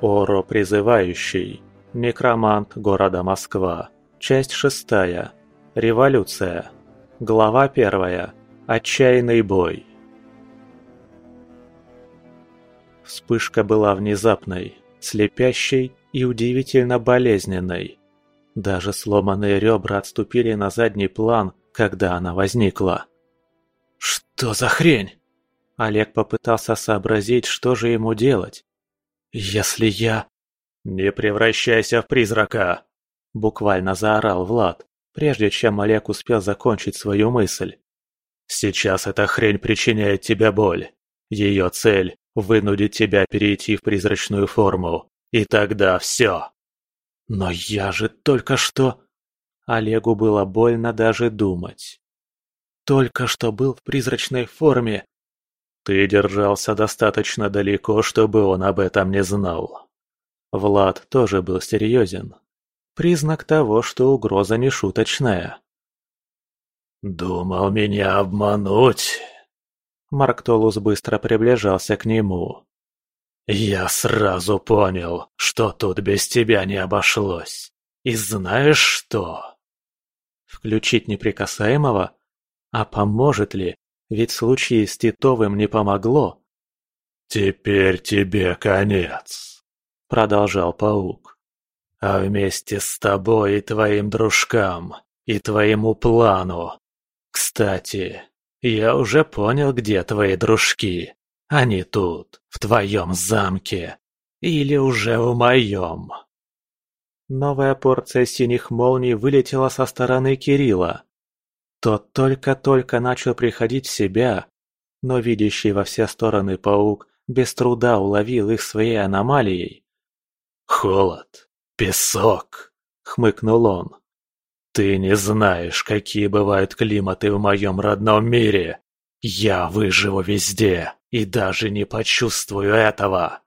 Оро призывающий. Некромант города Москва. Часть шестая. Революция. Глава первая. Отчаянный бой. Вспышка была внезапной, слепящей и удивительно болезненной. Даже сломанные ребра отступили на задний план, когда она возникла. «Что за хрень?» Олег попытался сообразить, что же ему делать. «Если я...» «Не превращайся в призрака!» Буквально заорал Влад, прежде чем Олег успел закончить свою мысль. «Сейчас эта хрень причиняет тебе боль. Ее цель – вынудить тебя перейти в призрачную форму. И тогда все!» «Но я же только что...» Олегу было больно даже думать. «Только что был в призрачной форме, ты держался достаточно далеко, чтобы он об этом не знал. Влад тоже был серьезен. Признак того, что угроза не шуточная. «Думал меня обмануть?» Марк Толус быстро приближался к нему. «Я сразу понял, что тут без тебя не обошлось. И знаешь что?» «Включить неприкасаемого? А поможет ли, ведь в случае с Титовым не помогло. «Теперь тебе конец», — продолжал паук. «А вместе с тобой и твоим дружкам, и твоему плану. Кстати, я уже понял, где твои дружки. Они тут, в твоем замке. Или уже в моем». Новая порция синих молний вылетела со стороны Кирилла. Тот только-только начал приходить в себя, но видящий во все стороны паук без труда уловил их своей аномалией. «Холод, песок», — хмыкнул он. «Ты не знаешь, какие бывают климаты в моем родном мире. Я выживу везде и даже не почувствую этого».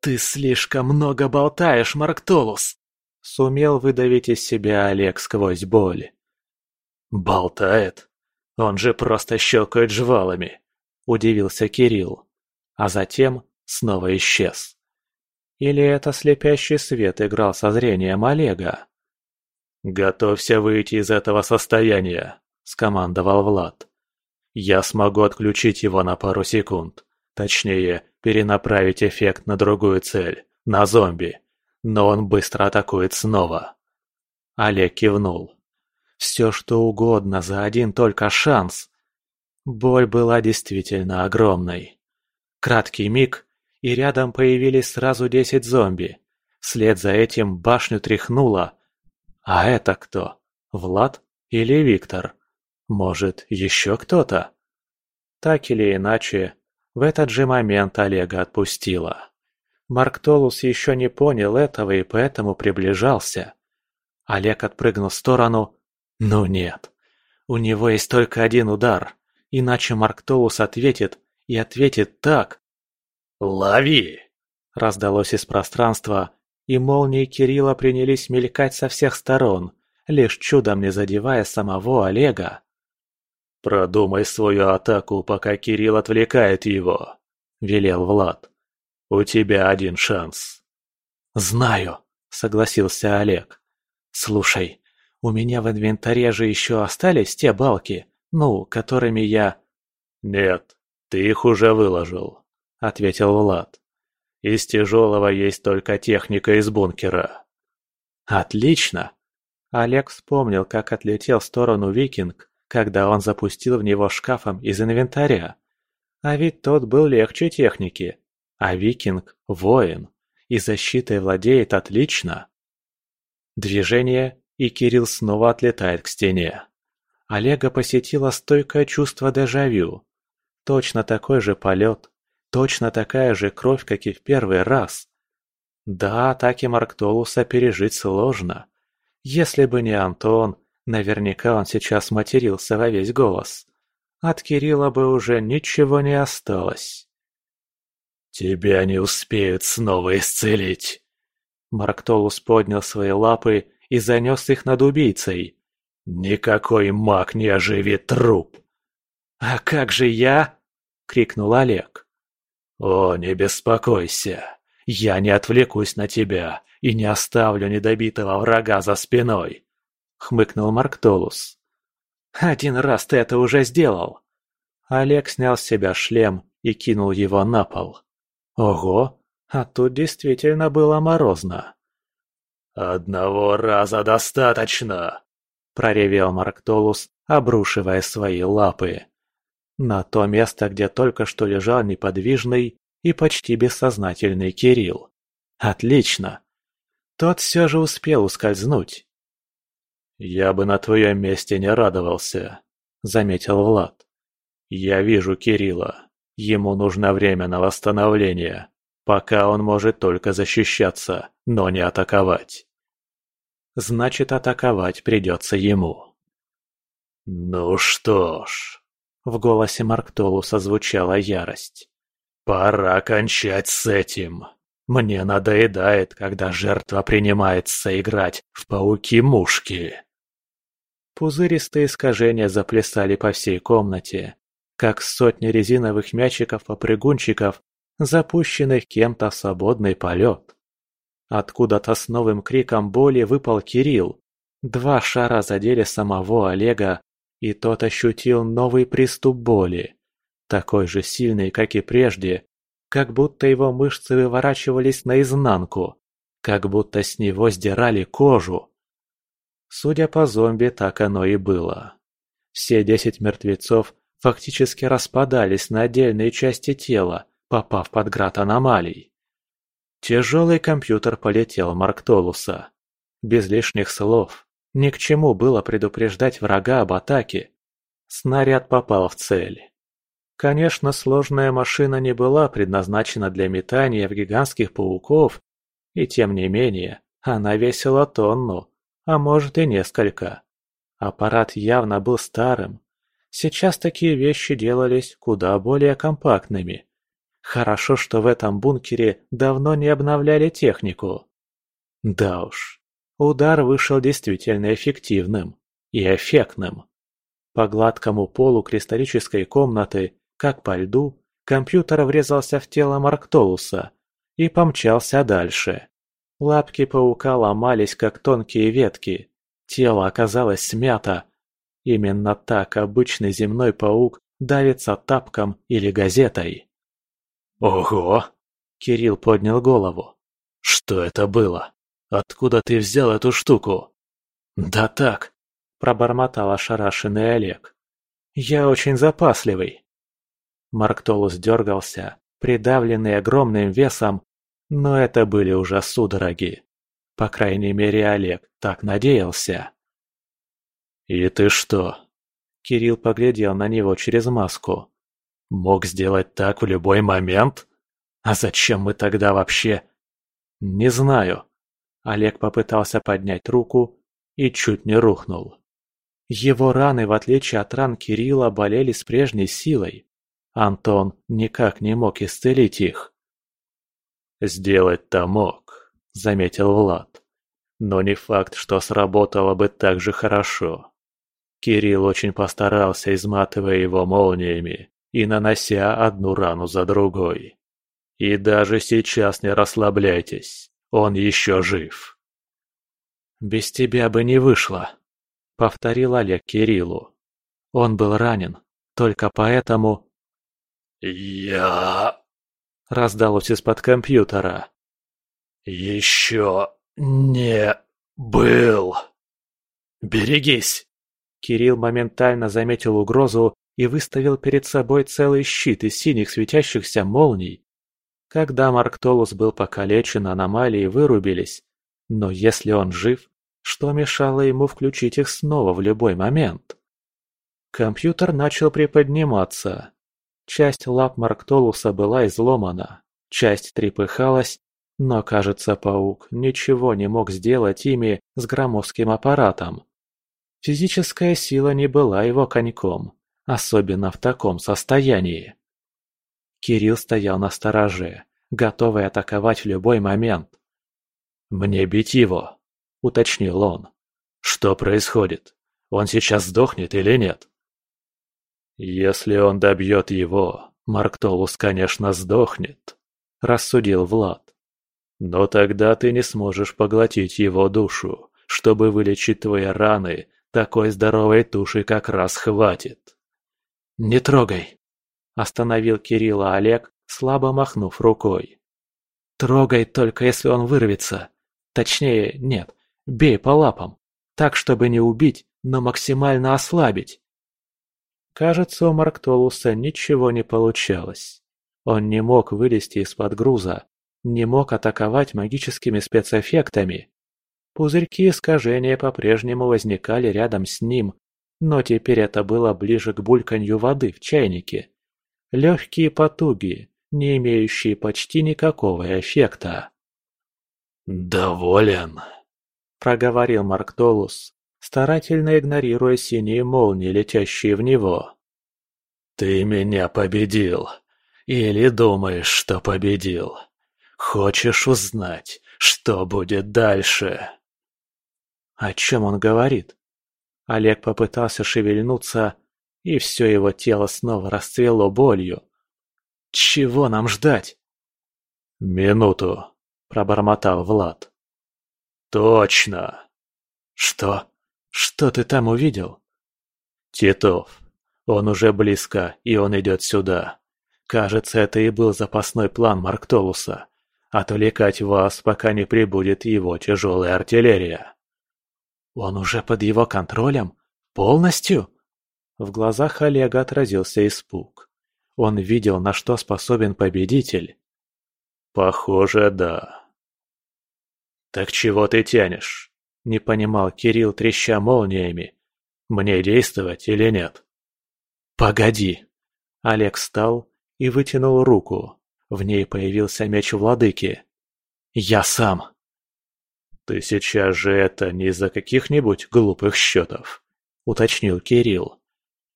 «Ты слишком много болтаешь, Марктолус!» Сумел выдавить из себя Олег сквозь боль. «Болтает? Он же просто щелкает жвалами!» – удивился Кирилл. А затем снова исчез. Или это слепящий свет играл со зрением Олега? «Готовься выйти из этого состояния», – скомандовал Влад. «Я смогу отключить его на пару секунд. Точнее, перенаправить эффект на другую цель, на зомби. Но он быстро атакует снова». Олег кивнул. Все что угодно за один только шанс. Боль была действительно огромной. Краткий миг, и рядом появились сразу десять зомби. Вслед за этим башню тряхнуло. А это кто? Влад или Виктор? Может, еще кто-то? Так или иначе, в этот же момент Олега отпустила. Марк Толус еще не понял этого и поэтому приближался. Олег отпрыгнул в сторону, но нет. У него есть только один удар, иначе Марк Толус ответит, и ответит так. «Лови!» – раздалось из пространства, и молнии Кирилла принялись мелькать со всех сторон, лишь чудом не задевая самого Олега. «Продумай свою атаку, пока Кирилл отвлекает его», – велел Влад. «У тебя один шанс». «Знаю», – согласился Олег. «Слушай, у меня в инвентаре же еще остались те балки, ну, которыми я...» «Нет, ты их уже выложил», — ответил Влад. «Из тяжелого есть только техника из бункера». «Отлично!» Олег вспомнил, как отлетел в сторону викинг, когда он запустил в него шкафом из инвентаря. А ведь тот был легче техники, а викинг – воин, и защитой владеет отлично. Движение и Кирилл снова отлетает к стене. Олега посетило стойкое чувство дежавю. Точно такой же полет, точно такая же кровь, как и в первый раз. Да, атаки Марктолуса пережить сложно. Если бы не Антон, наверняка он сейчас матерился во весь голос. От Кирилла бы уже ничего не осталось. «Тебя не успеют снова исцелить!» Марктолус поднял свои лапы и занес их над убийцей. «Никакой маг не оживит труп!» «А как же я?» — крикнул Олег. «О, не беспокойся, Я не отвлекусь на тебя и не оставлю недобитого врага за спиной!» — хмыкнул Марктолус. «Один раз ты это уже сделал!» Олег снял с себя шлем и кинул его на пол. Ого, а тут действительно было морозно. «Одного раза достаточно!» – проревел Марктолус, обрушивая свои лапы. На то место, где только что лежал неподвижный и почти бессознательный Кирилл. Отлично! Тот все же успел ускользнуть. «Я бы на твоем месте не радовался», — заметил Влад. «Я вижу Кирилла. Ему нужно время на восстановление. Пока он может только защищаться, но не атаковать. Значит, атаковать придется ему. «Ну что ж...» В голосе Марктолуса звучала ярость. «Пора кончать с этим. Мне надоедает, когда жертва принимается играть в пауки-мушки». Пузыристые искажения заплясали по всей комнате, как сотни резиновых мячиков-попрыгунчиков, запущенных кем-то свободный полет. Откуда-то с новым криком боли выпал Кирилл. Два шара задели самого Олега, и тот ощутил новый приступ боли. Такой же сильный, как и прежде, как будто его мышцы выворачивались наизнанку, как будто с него сдирали кожу. Судя по зомби, так оно и было. Все десять мертвецов фактически распадались на отдельные части тела, попав под град аномалий. Тяжелый компьютер полетел Марктолуса. Без лишних слов. Ни к чему было предупреждать врага об атаке. Снаряд попал в цель. Конечно, сложная машина не была предназначена для метания в гигантских пауков, и тем не менее, она весила тонну, а может и несколько. Аппарат явно был старым. Сейчас такие вещи делались куда более компактными. Хорошо, что в этом бункере давно не обновляли технику. Да уж, удар вышел действительно эффективным и эффектным. По гладкому полу кристаллической комнаты, как по льду, компьютер врезался в тело Марктолуса и помчался дальше. Лапки паука ломались, как тонкие ветки. Тело оказалось смято. Именно так обычный земной паук давится тапком или газетой. «Ого!» – Кирилл поднял голову. «Что это было? Откуда ты взял эту штуку?» «Да так», – пробормотал ошарашенный Олег. «Я очень запасливый». Марктолус дергался, придавленный огромным весом, но это были уже судороги. По крайней мере, Олег так надеялся. «И ты что?» Кирилл поглядел на него через маску. Мог сделать так в любой момент? А зачем мы тогда вообще? Не знаю. Олег попытался поднять руку и чуть не рухнул. Его раны, в отличие от ран Кирилла, болели с прежней силой. Антон никак не мог исцелить их. «Сделать-то мог», — заметил Влад. «Но не факт, что сработало бы так же хорошо. Кирилл очень постарался, изматывая его молниями, и нанося одну рану за другой. И даже сейчас не расслабляйтесь, он еще жив. «Без тебя бы не вышло», — повторил Олег Кириллу. Он был ранен, только поэтому... «Я...» — раздалось из-под компьютера. «Еще не был...» «Берегись!» Кирилл моментально заметил угрозу и выставил перед собой целый щит из синих светящихся молний. Когда Марктолус был покалечен, аномалии вырубились. Но если он жив, что мешало ему включить их снова в любой момент? Компьютер начал приподниматься. Часть лап Марктолуса была изломана, часть трепыхалась, но, кажется, паук ничего не мог сделать ими с громоздким аппаратом. Физическая сила не была его коньком особенно в таком состоянии. Кирилл стоял на стороже, готовый атаковать в любой момент. «Мне бить его», — уточнил он. «Что происходит? Он сейчас сдохнет или нет?» «Если он добьет его, Марктолус, конечно, сдохнет», — рассудил Влад. Но тогда ты не сможешь поглотить его душу. Чтобы вылечить твои раны, такой здоровой туши как раз хватит. «Не трогай!» – остановил Кирилла Олег, слабо махнув рукой. «Трогай только, если он вырвется. Точнее, нет, бей по лапам. Так, чтобы не убить, но максимально ослабить. Кажется, у Марктолуса ничего не получалось. Он не мог вылезти из-под груза, не мог атаковать магическими спецэффектами. Пузырьки искажения по-прежнему возникали рядом с ним, но теперь это было ближе к бульканью воды в чайнике. Легкие потуги, не имеющие почти никакого эффекта. «Доволен», — проговорил Марктолус, старательно игнорируя синие молнии, летящие в него. «Ты меня победил. Или думаешь, что победил? Хочешь узнать, что будет дальше?» О чем он говорит? Олег попытался шевельнуться, и все его тело снова расцвело болью. «Чего нам ждать?» «Минуту», — пробормотал Влад. «Точно!» «Что?» «Что ты там увидел?» «Титов. Он уже близко, и он идет сюда. Кажется, это и был запасной план Марктолуса. Отвлекать вас, пока не прибудет его тяжелая артиллерия». «Он уже под его контролем? Полностью?» В глазах Олега отразился испуг. Он видел, на что способен победитель. «Похоже, да». «Так чего ты тянешь?» Не понимал Кирилл, треща молниями. Мне действовать или нет? Погоди. Олег встал и вытянул руку. В ней появился меч владыки. Я сам. Ты сейчас же это не из-за каких-нибудь глупых счетов, уточнил Кирилл.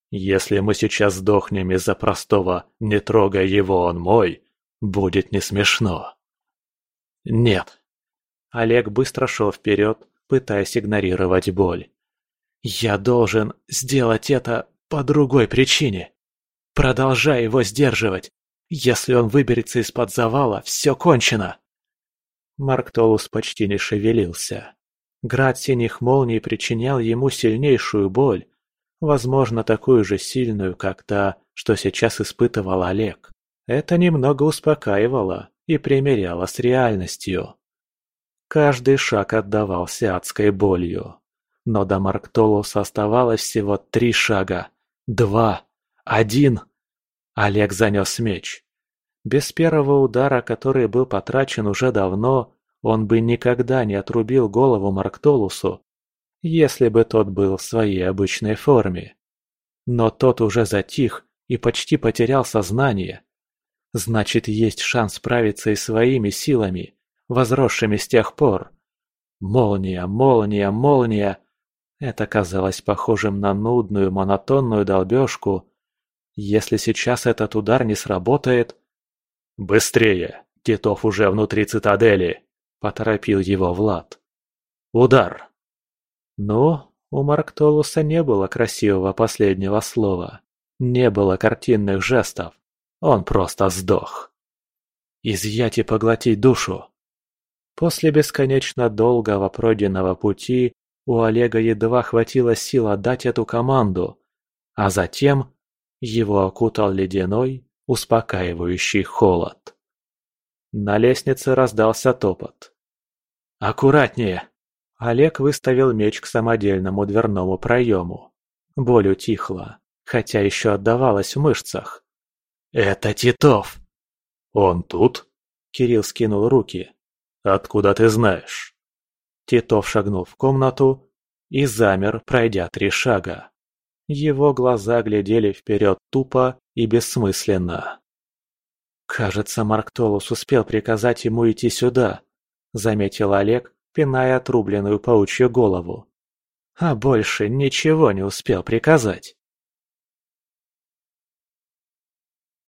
Если мы сейчас сдохнем из-за простого «не трогай его, он мой», будет не смешно. Нет. Олег быстро шел вперед, пытаясь игнорировать боль. «Я должен сделать это по другой причине. Продолжай его сдерживать. Если он выберется из-под завала, все кончено!» Марк Толус почти не шевелился. Град синих молний причинял ему сильнейшую боль, возможно, такую же сильную, как та, что сейчас испытывал Олег. Это немного успокаивало и примеряло с реальностью. Каждый шаг отдавался адской болью. Но до Марктолуса оставалось всего три шага. Два. Один. Олег занес меч. Без первого удара, который был потрачен уже давно, он бы никогда не отрубил голову Марктолусу, если бы тот был в своей обычной форме. Но тот уже затих и почти потерял сознание. Значит, есть шанс справиться и своими силами возросшими с тех пор. Молния, молния, молния. Это казалось похожим на нудную, монотонную долбежку. Если сейчас этот удар не сработает... «Быстрее! Титов уже внутри цитадели!» — поторопил его Влад. «Удар!» Но у Марктолуса не было красивого последнего слова. Не было картинных жестов. Он просто сдох. «Изъять и поглотить душу!» После бесконечно долгого пройденного пути у Олега едва хватило сил отдать эту команду, а затем его окутал ледяной, успокаивающий холод. На лестнице раздался топот. «Аккуратнее!» Олег выставил меч к самодельному дверному проему. Боль утихла, хотя еще отдавалась в мышцах. «Это Титов!» «Он тут?» Кирилл скинул руки. «Откуда ты знаешь?» Титов шагнул в комнату и замер, пройдя три шага. Его глаза глядели вперед тупо и бессмысленно. «Кажется, Марк Толус успел приказать ему идти сюда», — заметил Олег, пиная отрубленную паучью голову. «А больше ничего не успел приказать».